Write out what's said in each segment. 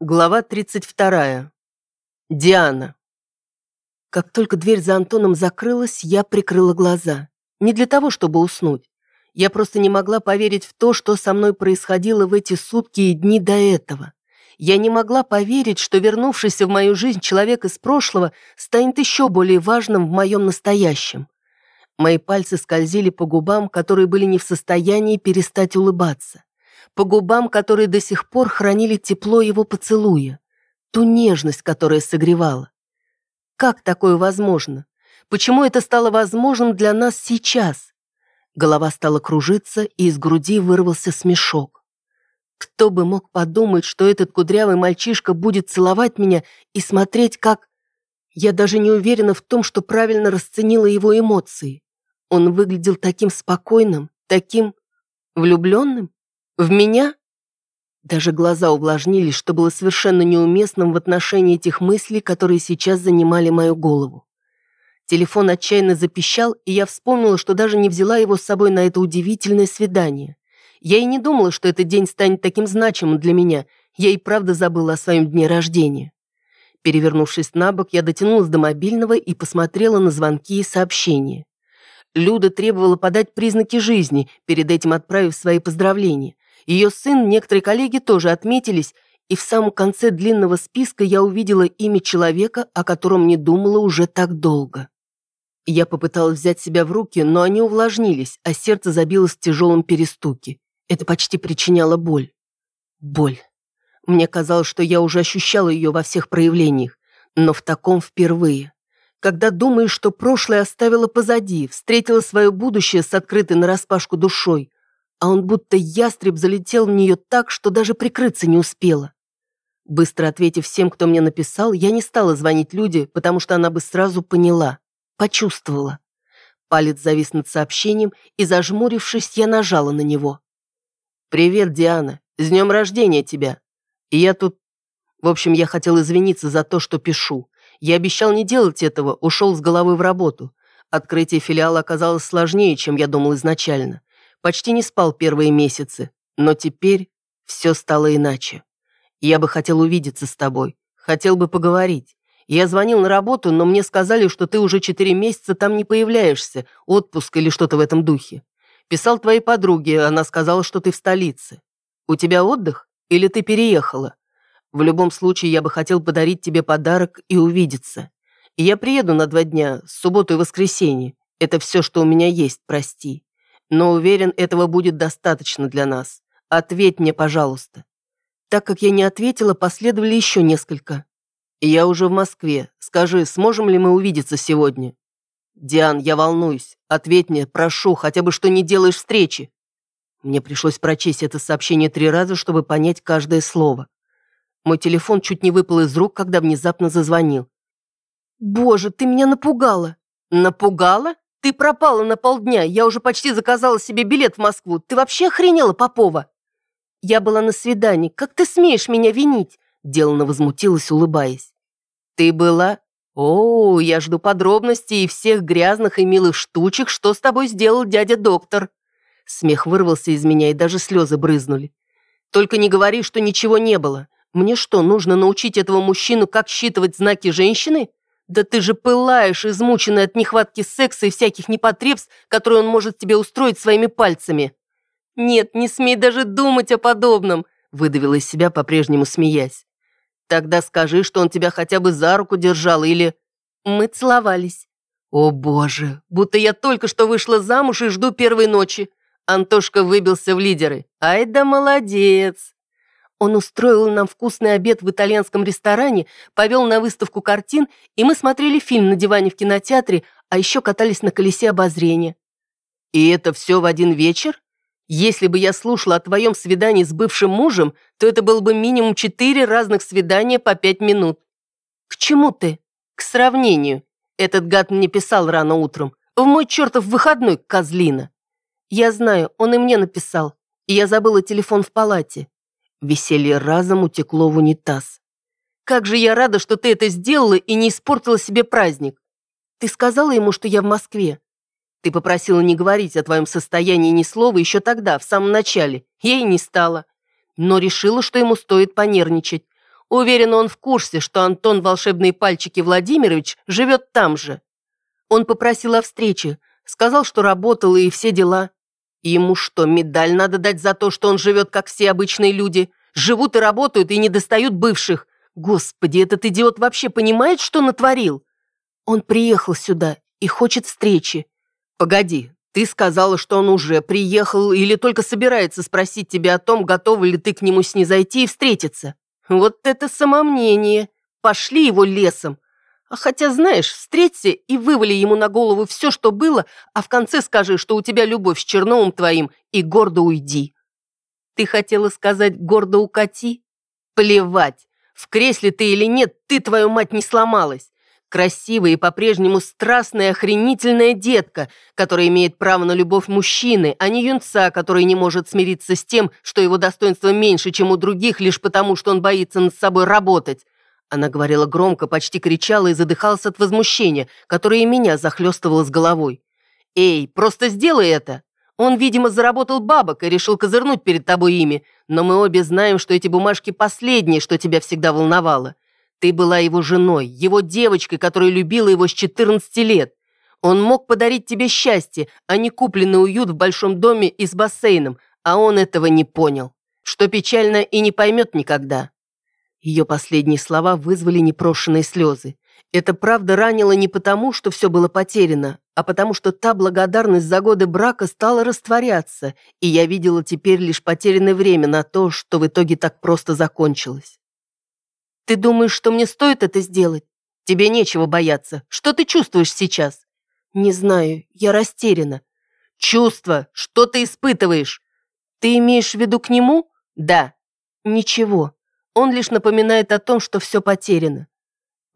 Глава 32. Диана. Как только дверь за Антоном закрылась, я прикрыла глаза. Не для того, чтобы уснуть. Я просто не могла поверить в то, что со мной происходило в эти сутки и дни до этого. Я не могла поверить, что вернувшийся в мою жизнь человек из прошлого станет еще более важным в моем настоящем. Мои пальцы скользили по губам, которые были не в состоянии перестать улыбаться по губам, которые до сих пор хранили тепло его поцелуя, ту нежность, которая согревала. Как такое возможно? Почему это стало возможным для нас сейчас? Голова стала кружиться, и из груди вырвался смешок. Кто бы мог подумать, что этот кудрявый мальчишка будет целовать меня и смотреть, как... Я даже не уверена в том, что правильно расценила его эмоции. Он выглядел таким спокойным, таким влюбленным. В меня? Даже глаза увлажнились, что было совершенно неуместным в отношении этих мыслей, которые сейчас занимали мою голову. Телефон отчаянно запищал, и я вспомнила, что даже не взяла его с собой на это удивительное свидание. Я и не думала, что этот день станет таким значимым для меня. Я и правда забыла о своем дне рождения. Перевернувшись на бок, я дотянулась до мобильного и посмотрела на звонки и сообщения. Люда требовала подать признаки жизни, перед этим отправив свои поздравления. Ее сын, некоторые коллеги тоже отметились, и в самом конце длинного списка я увидела имя человека, о котором не думала уже так долго. Я попыталась взять себя в руки, но они увлажнились, а сердце забилось в тяжелом перестуке. Это почти причиняло боль. Боль. Мне казалось, что я уже ощущала ее во всех проявлениях, но в таком впервые. Когда думаешь, что прошлое оставила позади, встретила свое будущее с открытой нараспашку душой, а он будто ястреб залетел в нее так, что даже прикрыться не успела. Быстро ответив всем, кто мне написал, я не стала звонить Люде, потому что она бы сразу поняла, почувствовала. Палец завис над сообщением, и, зажмурившись, я нажала на него. «Привет, Диана. С днем рождения тебя. И я тут... В общем, я хотел извиниться за то, что пишу. Я обещал не делать этого, ушел с головой в работу. Открытие филиала оказалось сложнее, чем я думал изначально. Почти не спал первые месяцы, но теперь все стало иначе. Я бы хотел увидеться с тобой, хотел бы поговорить. Я звонил на работу, но мне сказали, что ты уже четыре месяца там не появляешься, отпуск или что-то в этом духе. Писал твоей подруге, она сказала, что ты в столице. У тебя отдых или ты переехала? В любом случае, я бы хотел подарить тебе подарок и увидеться. я приеду на два дня, субботу и воскресенье. Это все, что у меня есть, прости но уверен, этого будет достаточно для нас. Ответь мне, пожалуйста». Так как я не ответила, последовали еще несколько. «Я уже в Москве. Скажи, сможем ли мы увидеться сегодня?» «Диан, я волнуюсь. Ответь мне, прошу, хотя бы что не делаешь встречи». Мне пришлось прочесть это сообщение три раза, чтобы понять каждое слово. Мой телефон чуть не выпал из рук, когда внезапно зазвонил. «Боже, ты меня напугала!» «Напугала? Ты пропала на полдня, я уже почти заказала себе билет в Москву. Ты вообще охренела, Попова?» «Я была на свидании. Как ты смеешь меня винить?» Делана возмутилась, улыбаясь. «Ты была? О, я жду подробностей и всех грязных и милых штучек, что с тобой сделал дядя-доктор». Смех вырвался из меня, и даже слезы брызнули. «Только не говори, что ничего не было. Мне что, нужно научить этого мужчину, как считывать знаки женщины? Да ты же пылаешь, измученный от нехватки секса и всяких непотребств, которые он может тебе устроить своими пальцами. Нет, не смей даже думать о подобном, выдавила из себя, по-прежнему смеясь. Тогда скажи, что он тебя хотя бы за руку держал или... Мы целовались. О боже, будто я только что вышла замуж и жду первой ночи. Антошка выбился в лидеры. Ай да молодец. Он устроил нам вкусный обед в итальянском ресторане, повел на выставку картин, и мы смотрели фильм на диване в кинотеатре, а еще катались на колесе обозрения. И это все в один вечер? Если бы я слушала о твоем свидании с бывшим мужем, то это было бы минимум четыре разных свидания по пять минут. К чему ты? К сравнению. Этот гад мне писал рано утром. В мой чертов выходной, козлина. Я знаю, он и мне написал. И я забыла телефон в палате. Веселье разом утекло в унитаз. «Как же я рада, что ты это сделала и не испортила себе праздник! Ты сказала ему, что я в Москве? Ты попросила не говорить о твоем состоянии ни слова еще тогда, в самом начале. Я и не стала. Но решила, что ему стоит понервничать. Уверен, он в курсе, что Антон Волшебные Пальчики Владимирович живет там же. Он попросил о встрече, сказал, что работал и все дела. Ему что, медаль надо дать за то, что он живет, как все обычные люди? Живут и работают, и не достают бывших. Господи, этот идиот вообще понимает, что натворил? Он приехал сюда и хочет встречи. Погоди, ты сказала, что он уже приехал или только собирается спросить тебя о том, готова ли ты к нему снизойти и встретиться. Вот это самомнение. Пошли его лесом. А хотя, знаешь, встреться и вывали ему на голову все, что было, а в конце скажи, что у тебя любовь с Черновым твоим, и гордо уйди. Ты хотела сказать «гордо укати»? Плевать. В кресле ты или нет, ты, твою мать, не сломалась. Красивая и по-прежнему страстная, охренительная детка, которая имеет право на любовь мужчины, а не юнца, который не может смириться с тем, что его достоинство меньше, чем у других, лишь потому, что он боится над собой работать. Она говорила громко, почти кричала и задыхалась от возмущения, которое меня захлестывало с головой. «Эй, просто сделай это!» Он, видимо, заработал бабок и решил козырнуть перед тобой ими, но мы обе знаем, что эти бумажки последние, что тебя всегда волновало. Ты была его женой, его девочкой, которая любила его с 14 лет. Он мог подарить тебе счастье, а не купленный уют в большом доме и с бассейном, а он этого не понял. Что печально и не поймет никогда. Ее последние слова вызвали непрошенные слезы. Это правда ранило не потому, что все было потеряно, а потому что та благодарность за годы брака стала растворяться, и я видела теперь лишь потерянное время на то, что в итоге так просто закончилось. Ты думаешь, что мне стоит это сделать? Тебе нечего бояться. Что ты чувствуешь сейчас? Не знаю, я растеряна. Чувство, что ты испытываешь? Ты имеешь в виду к нему? Да. Ничего. Он лишь напоминает о том, что все потеряно.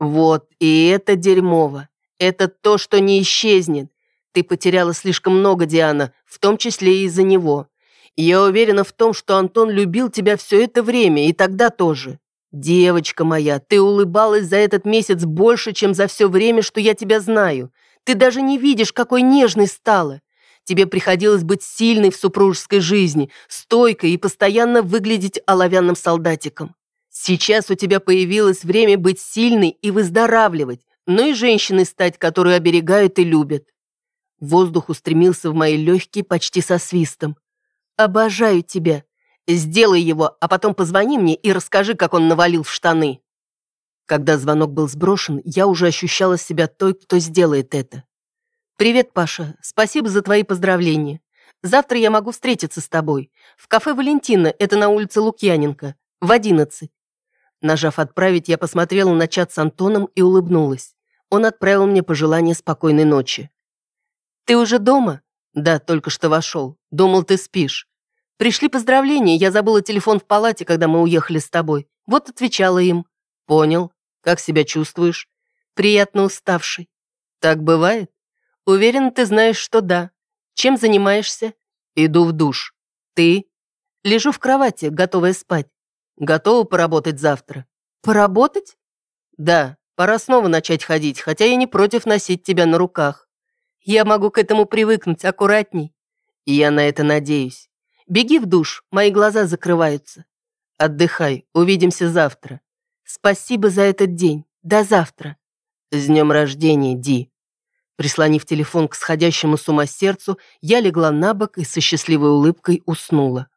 Вот, и это дерьмово. Это то, что не исчезнет. Ты потеряла слишком много, Диана, в том числе и из-за него. я уверена в том, что Антон любил тебя все это время, и тогда тоже. «Девочка моя, ты улыбалась за этот месяц больше, чем за все время, что я тебя знаю. Ты даже не видишь, какой нежной стала. Тебе приходилось быть сильной в супружеской жизни, стойкой и постоянно выглядеть оловянным солдатиком. Сейчас у тебя появилось время быть сильной и выздоравливать, но и женщиной стать, которую оберегают и любят». Воздух устремился в мои легкие почти со свистом. «Обожаю тебя», Сделай его, а потом позвони мне и расскажи, как он навалил в штаны». Когда звонок был сброшен, я уже ощущала себя той, кто сделает это. «Привет, Паша. Спасибо за твои поздравления. Завтра я могу встретиться с тобой. В кафе «Валентина», это на улице Лукьяненко, в одиннадцать». Нажав «Отправить», я посмотрела на чат с Антоном и улыбнулась. Он отправил мне пожелание спокойной ночи. «Ты уже дома?» «Да, только что вошел. Думал, ты спишь. Пришли поздравления, я забыла телефон в палате, когда мы уехали с тобой. Вот отвечала им. Понял. Как себя чувствуешь? Приятно уставший. Так бывает? Уверен, ты знаешь, что да. Чем занимаешься? Иду в душ. Ты? Лежу в кровати, готовая спать. Готова поработать завтра. Поработать? Да, пора снова начать ходить, хотя я не против носить тебя на руках. Я могу к этому привыкнуть аккуратней. И я на это надеюсь. Беги в душ, мои глаза закрываются. Отдыхай, увидимся завтра. Спасибо за этот день. До завтра. С днем рождения, Ди. Прислонив телефон к сходящему с ума сердцу, я легла на бок и со счастливой улыбкой уснула.